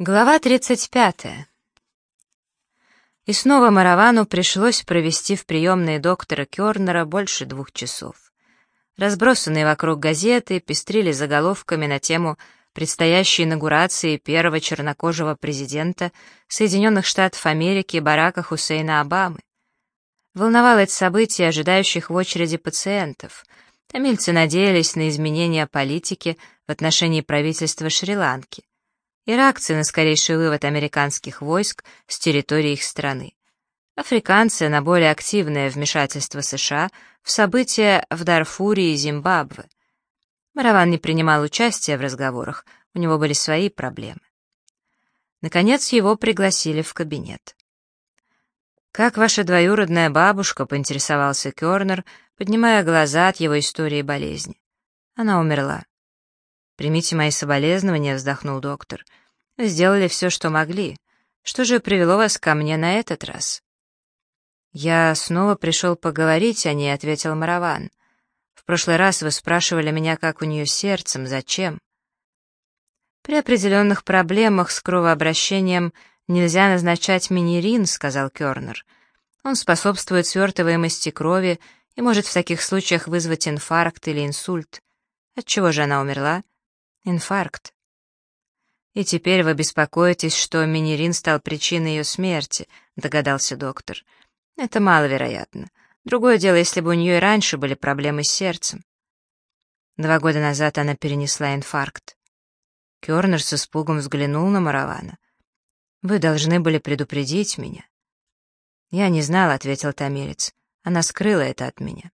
Глава 35. И снова Маравану пришлось провести в приемной доктора Кёрнера больше двух часов. Разбросанные вокруг газеты пестрили заголовками на тему предстоящей инаугурации первого чернокожего президента Соединенных Штатов Америки Барака Хусейна Обамы. Волновало это событие ожидающих в очереди пациентов. Тамильцы надеялись на изменения политики в отношении правительства Шри-Ланки и реакции на скорейший вывод американских войск с территории их страны. Африканцы на более активное вмешательство США в события в Дарфуре и Зимбабве. Мараван не принимал участия в разговорах, у него были свои проблемы. Наконец его пригласили в кабинет. «Как ваша двоюродная бабушка?» — поинтересовался Кёрнер, поднимая глаза от его истории болезни. Она умерла. «Примите мои соболезнования», — вздохнул доктор. «Вы сделали все, что могли. Что же привело вас ко мне на этот раз?» «Я снова пришел поговорить о ней», — ответил Мараван. «В прошлый раз вы спрашивали меня, как у нее сердцем, зачем?» «При определенных проблемах с кровообращением нельзя назначать минерин», — сказал Кёрнер. «Он способствует свертываемости крови и может в таких случаях вызвать инфаркт или инсульт. Отчего же она умерла?» Инфаркт. И теперь вы беспокоитесь, что Минерин стал причиной ее смерти, догадался доктор. Это маловероятно. Другое дело, если бы у нее и раньше были проблемы с сердцем. Два года назад она перенесла инфаркт. Кёрнер с испугом взглянул на Маравана. «Вы должны были предупредить меня». «Я не знал», — ответил Томилец. «Она скрыла это от меня».